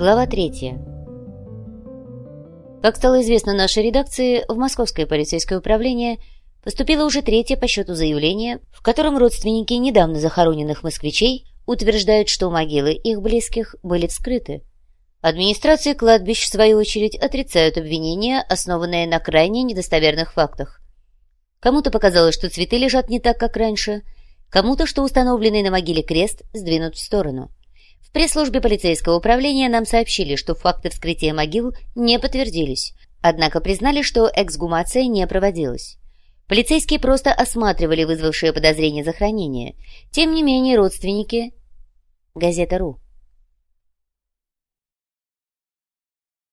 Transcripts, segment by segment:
Глава третья. Как стало известно нашей редакции, в Московское полицейское управление поступило уже третье по счету заявление, в котором родственники недавно захороненных москвичей утверждают, что могилы их близких были вскрыты. Администрации кладбищ, в свою очередь, отрицают обвинения, основанные на крайне недостоверных фактах. Кому-то показалось, что цветы лежат не так, как раньше, кому-то, что установленный на могиле крест сдвинут в сторону. В пресс-службе полицейского управления нам сообщили, что факты вскрытия могил не подтвердились, однако признали, что эксгумация не проводилась. Полицейские просто осматривали вызвавшие подозрения захоронения. Тем не менее, родственники... Газета.ру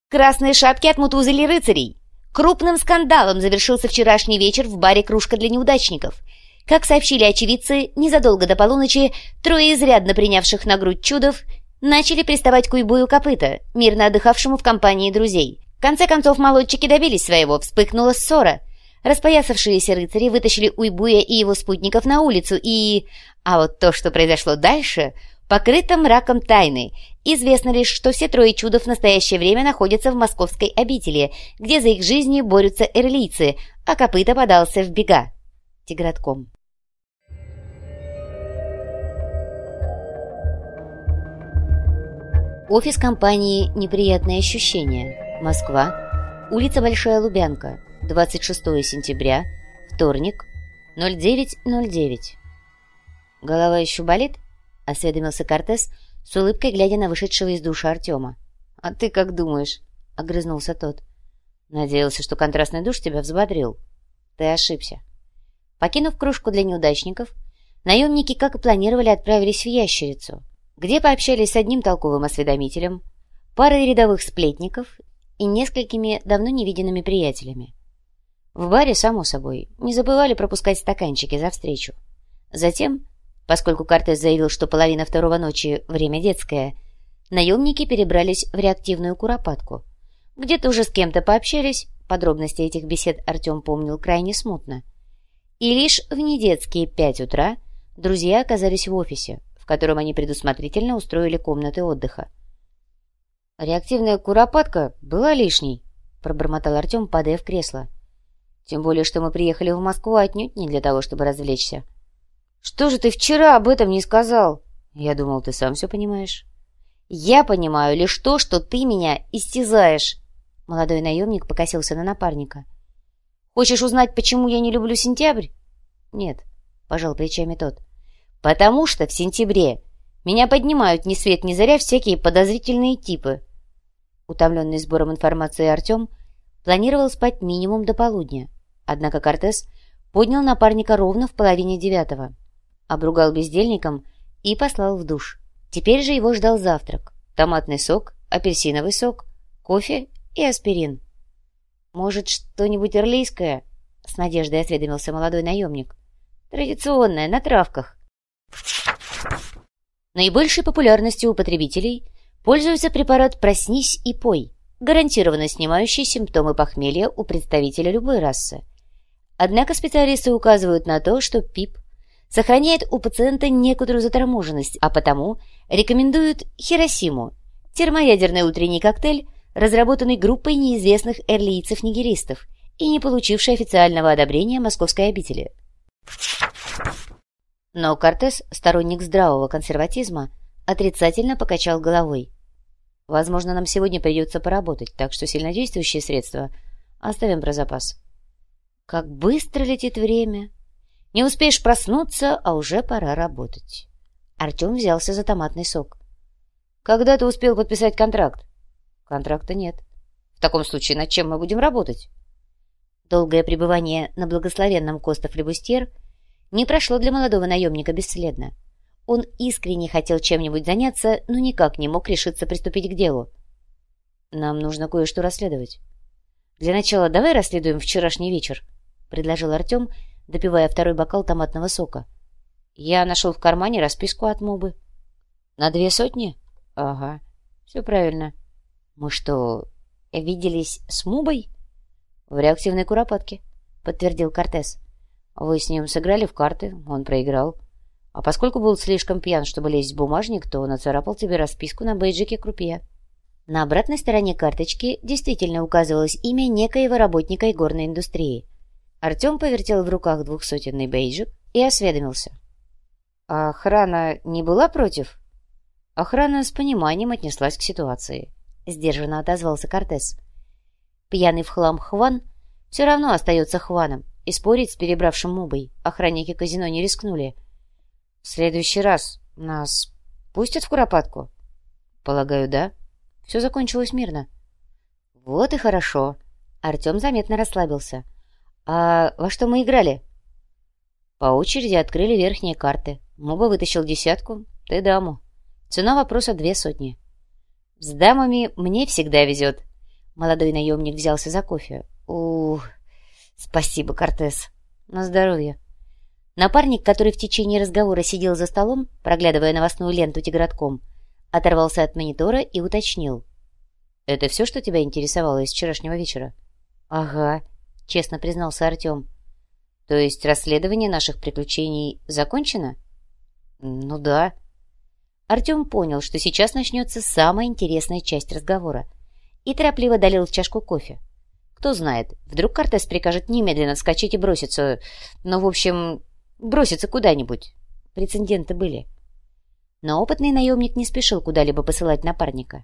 Красные шапки отмутузили рыцарей. Крупным скандалом завершился вчерашний вечер в баре «Кружка для неудачников». Как сообщили очевидцы, незадолго до полуночи трое изрядно принявших на грудь чудов начали приставать к уйбую копыта, мирно отдыхавшему в компании друзей. В конце концов, молодчики добились своего, вспыхнула ссора. Распоясавшиеся рыцари вытащили Уйбуя и его спутников на улицу и... А вот то, что произошло дальше, покрыто мраком тайны. Известно лишь, что все трое чудов в настоящее время находятся в московской обители, где за их жизни борются эрлийцы, а копыта подался в бега. Тигратком. Офис компании «Неприятные ощущения». Москва. Улица Большая Лубянка. 26 сентября. Вторник. 09.09. «Голова еще болит?» — осведомился Кортес, с улыбкой глядя на вышедшего из душа Артема. «А ты как думаешь?» — огрызнулся тот. «Надеялся, что контрастный душ тебя взбодрил. Ты ошибся». Покинув кружку для неудачников, наемники, как и планировали, отправились в Ящерицу — где пообщались с одним толковым осведомителем, парой рядовых сплетников и несколькими давно невиденными приятелями. В баре, само собой, не забывали пропускать стаканчики за встречу. Затем, поскольку Кортес заявил, что половина второго ночи — время детское, наемники перебрались в реактивную куропатку. Где-то уже с кем-то пообщались, подробности этих бесед Артем помнил крайне смутно. И лишь в недетские пять утра друзья оказались в офисе, котором они предусмотрительно устроили комнаты отдыха. «Реактивная куропатка была лишней», — пробормотал Артем, падая в кресло. «Тем более, что мы приехали в Москву отнюдь не для того, чтобы развлечься». «Что же ты вчера об этом не сказал?» «Я думал, ты сам все понимаешь». «Я понимаю лишь то, что ты меня истязаешь!» Молодой наемник покосился на напарника. «Хочешь узнать, почему я не люблю сентябрь?» «Нет», — пожал плечами тот. Потому что в сентябре меня поднимают ни свет ни заря всякие подозрительные типы. Утомленный сбором информации Артем планировал спать минимум до полудня. Однако Кортес поднял напарника ровно в половине девятого, обругал бездельником и послал в душ. Теперь же его ждал завтрак. Томатный сок, апельсиновый сок, кофе и аспирин. «Может, что-нибудь ирлийское?» — с надеждой осведомился молодой наемник. «Традиционное, на травках». Наибольшей популярностью у потребителей пользуется препарат «Проснись и пой», гарантированно снимающий симптомы похмелья у представителя любой расы. Однако специалисты указывают на то, что ПИП сохраняет у пациента некоторую заторможенность, а потому рекомендуют Хиросиму, термоядерный утренний коктейль, разработанный группой неизвестных эрлийцев-нигеристов и не получивший официального одобрения московской обители. Но Кортес, сторонник здравого консерватизма, отрицательно покачал головой. «Возможно, нам сегодня придется поработать, так что сильнодействующие средства оставим про запас». «Как быстро летит время! Не успеешь проснуться, а уже пора работать». Артем взялся за томатный сок. «Когда ты успел подписать контракт?» «Контракта нет». «В таком случае над чем мы будем работать?» Долгое пребывание на благословенном Костов-Лебустьер — не прошло для молодого наемника бесследно. Он искренне хотел чем-нибудь заняться, но никак не мог решиться приступить к делу. «Нам нужно кое-что расследовать». «Для начала давай расследуем вчерашний вечер», — предложил Артем, допивая второй бокал томатного сока. «Я нашел в кармане расписку от Мобы». «На две сотни?» «Ага, все правильно». «Мы что, виделись с Мубой?» «В реактивной куропатке», — подтвердил Кортес. Вы с ним сыграли в карты, он проиграл. А поскольку был слишком пьян, чтобы лезть в бумажник, то нацарапал тебе расписку на бейджике крупье. На обратной стороне карточки действительно указывалось имя некоего работника игорной индустрии. Артем повертел в руках двухсотенный бейджик и осведомился. «А охрана не была против?» Охрана с пониманием отнеслась к ситуации. Сдержанно отозвался Кортес. Пьяный в хлам Хван все равно остается Хваном, и спорить с перебравшим Мубой охранники казино не рискнули. «В следующий раз нас пустят в Куропатку?» «Полагаю, да. Все закончилось мирно». «Вот и хорошо». Артем заметно расслабился. «А во что мы играли?» По очереди открыли верхние карты. Муба вытащил десятку, ты даму. Цена вопроса две сотни. С дамами мне всегда везет. Молодой наемник взялся за кофе. Спасибо, Кортес. На здоровье. Напарник, который в течение разговора сидел за столом, проглядывая новостную ленту тигратком, оторвался от монитора и уточнил. «Это все, что тебя интересовало из вчерашнего вечера?» «Ага», — честно признался Артем. То есть расследование наших приключений закончено? Ну да. Артем понял, что сейчас начнется самая интересная часть разговора, и торопливо долил чашку кофе. Кто знает, вдруг Кортес прикажет немедленно вскочить и броситься... Ну, в общем, броситься куда-нибудь. Прецеденты были. Но опытный наемник не спешил куда-либо посылать напарника.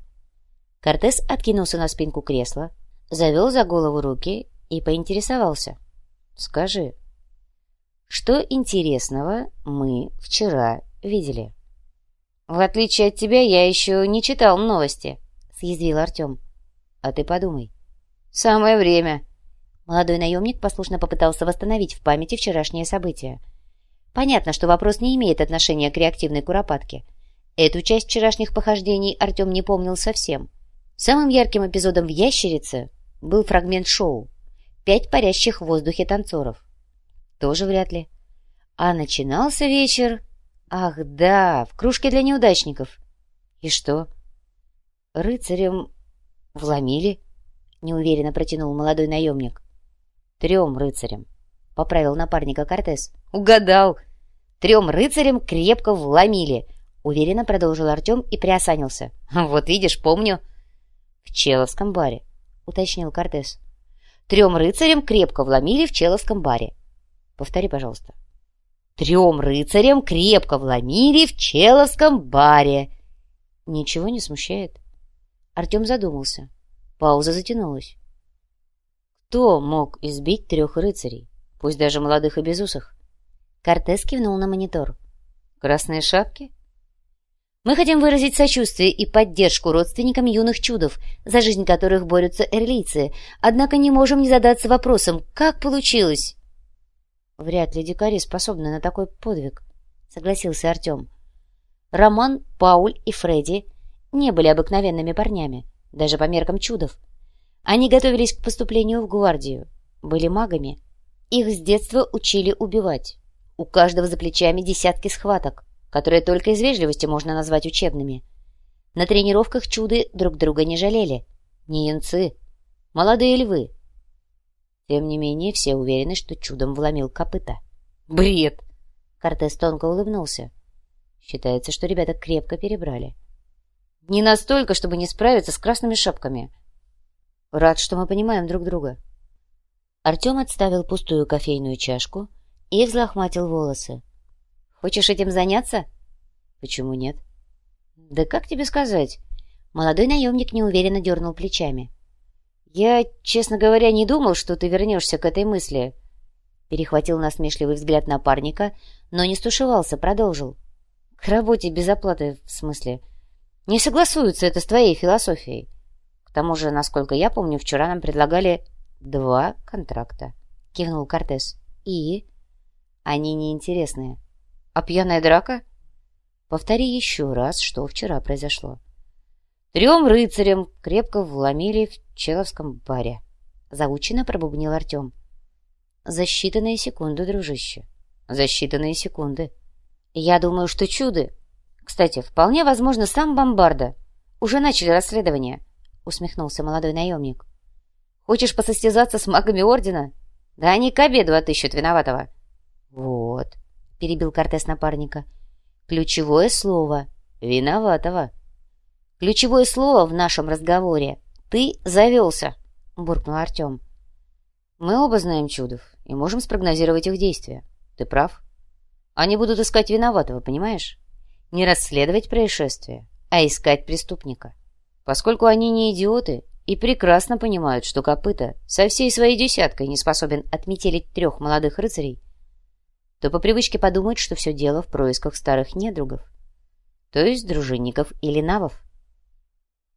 Кортес откинулся на спинку кресла, завел за голову руки и поинтересовался. «Скажи, что интересного мы вчера видели? В отличие от тебя, я еще не читал новости, съязвил Артем. А ты подумай. Самое время. Молодой наемник послушно попытался восстановить в памяти вчерашние события. Понятно, что вопрос не имеет отношения к реактивной куропатке. Эту часть вчерашних похождений Артем не помнил совсем. Самым ярким эпизодом в «Ящерице» был фрагмент шоу «Пять парящих в воздухе танцоров». Тоже вряд ли. А начинался вечер... Ах, да, в кружке для неудачников. И что? Рыцарям вломили? Неуверенно протянул молодой наемник. Трем рыцарям. Поправил напарника Кортес. Угадал. Трем рыцарям крепко вломили. Уверенно продолжил Артем и приосанился. Вот видишь, помню. В Человском баре, уточнил Кортес. Трем рыцарям крепко вломили в Человском баре. Повтори, пожалуйста. Трем рыцарям крепко вломили в Человском баре. Ничего не смущает? Артем задумался. Пауза затянулась. Кто мог избить трех рыцарей, пусть даже молодых и безусых? Кортес кивнул на монитор. Красные шапки? Мы хотим выразить сочувствие и поддержку родственникам юных чудов, за жизнь которых борются эрлийцы, однако не можем не задаться вопросом, как получилось? Вряд ли дикари способны на такой подвиг, согласился Артем. Роман, Пауль и Фредди не были обыкновенными парнями, даже по меркам чудов. Они готовились к поступлению в гвардию, были магами. Их с детства учили убивать. У каждого за плечами десятки схваток, которые только из вежливости можно назвать учебными. На тренировках чуды друг друга не жалели. Не янцы, молодые львы, тем не менее, все уверены, что чудом вломил копыта. «Бред!» Кортес тонко улыбнулся. Считается, что ребята крепко перебрали. «Не настолько, чтобы не справиться с красными шапками. Рад, что мы понимаем друг друга». Артем отставил пустую кофейную чашку и взлохматил волосы. «Хочешь этим заняться?» «Почему нет?» «Да как тебе сказать?» Молодой наемник неуверенно дернул плечами. «Я, честно говоря, не думал, что ты вернешься к этой мысли». Перехватил насмешливый взгляд напарника, но не стушевался, продолжил. «К работе без оплаты, в смысле. Не согласуется это с твоей философией. К тому же, насколько я помню, вчера нам предлагали два контракта». Кивнул Кортес. «И?» «Они неинтересные». «А пьяная драка?» «Повтори еще раз, что вчера произошло». Трем рыцарям крепко вломили в Человском баре. Заучено пробубнил Артем. За считанные секунды, дружище. За считанные секунды. Я думаю, что чуды. Кстати, вполне возможно, сам Бомбарда. Уже начали расследование, усмехнулся молодой наемник. Хочешь посостязаться с магами Ордена? Да они к обеду отыщут виноватого. Вот, перебил Кортес напарника. Ключевое слово — виноватого. Ключевое слово в нашем разговоре — «ты завелся», — буркнул Артем. Мы оба знаем чудов и можем спрогнозировать их действия. Ты прав. Они будут искать виноватого, понимаешь? Не расследовать происшествие, а искать преступника. Поскольку они не идиоты и прекрасно понимают, что копыта со всей своей десяткой не способен отметелить трех молодых рыцарей, то по привычке подумают, что все дело в происках старых недругов, то есть дружинников или навов.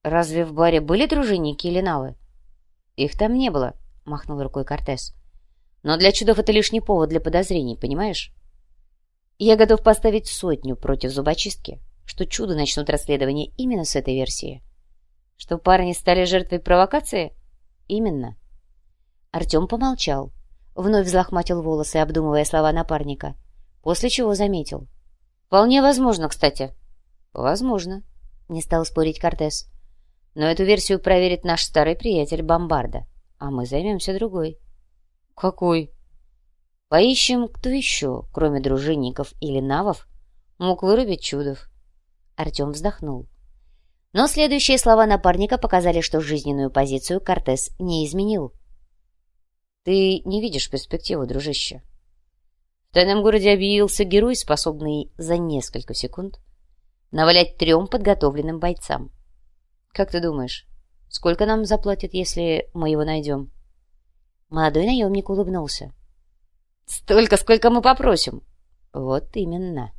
Разве в баре были дружинники или навы? Их там не было, махнул рукой Кортес. Но для чудов это лишний повод для подозрений, понимаешь? Я готов поставить сотню против зубочистки, что чудо начнут расследование именно с этой версии. Что парни стали жертвой провокации? Именно. Артем помолчал, вновь взлохматил волосы, обдумывая слова напарника, после чего заметил. «Вполне возможно, кстати». «Возможно», — не стал спорить Кортес. «Но эту версию проверит наш старый приятель Бомбарда, а мы займемся другой». «Какой?» «Поищем, кто еще, кроме дружинников или навов, мог вырубить чудов». Артем вздохнул. Но следующие слова напарника показали, что жизненную позицию Кортес не изменил. «Ты не видишь перспективу, дружище. В тайном городе объявился герой, способный за несколько секунд навалять трем подготовленным бойцам. Как ты думаешь, сколько нам заплатят, если мы его найдем?» Молодой наемник улыбнулся. «Столько, сколько мы попросим». «Вот именно».